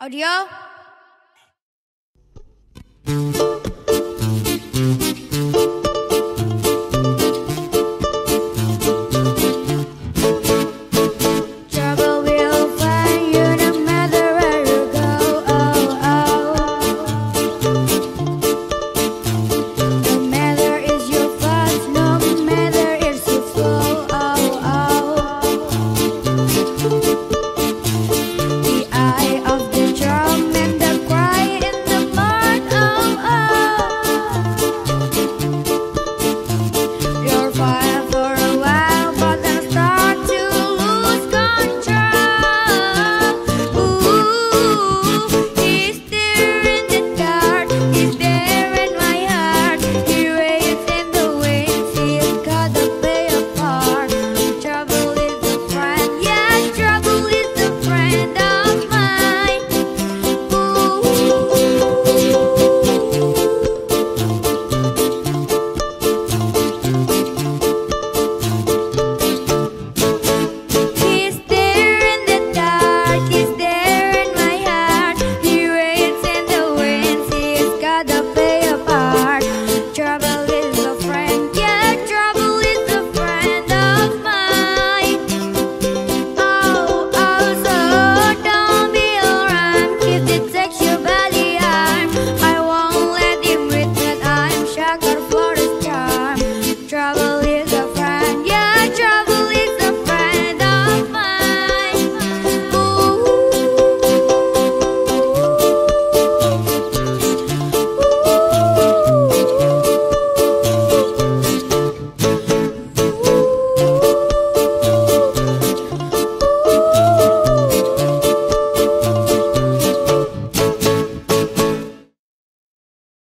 Audio.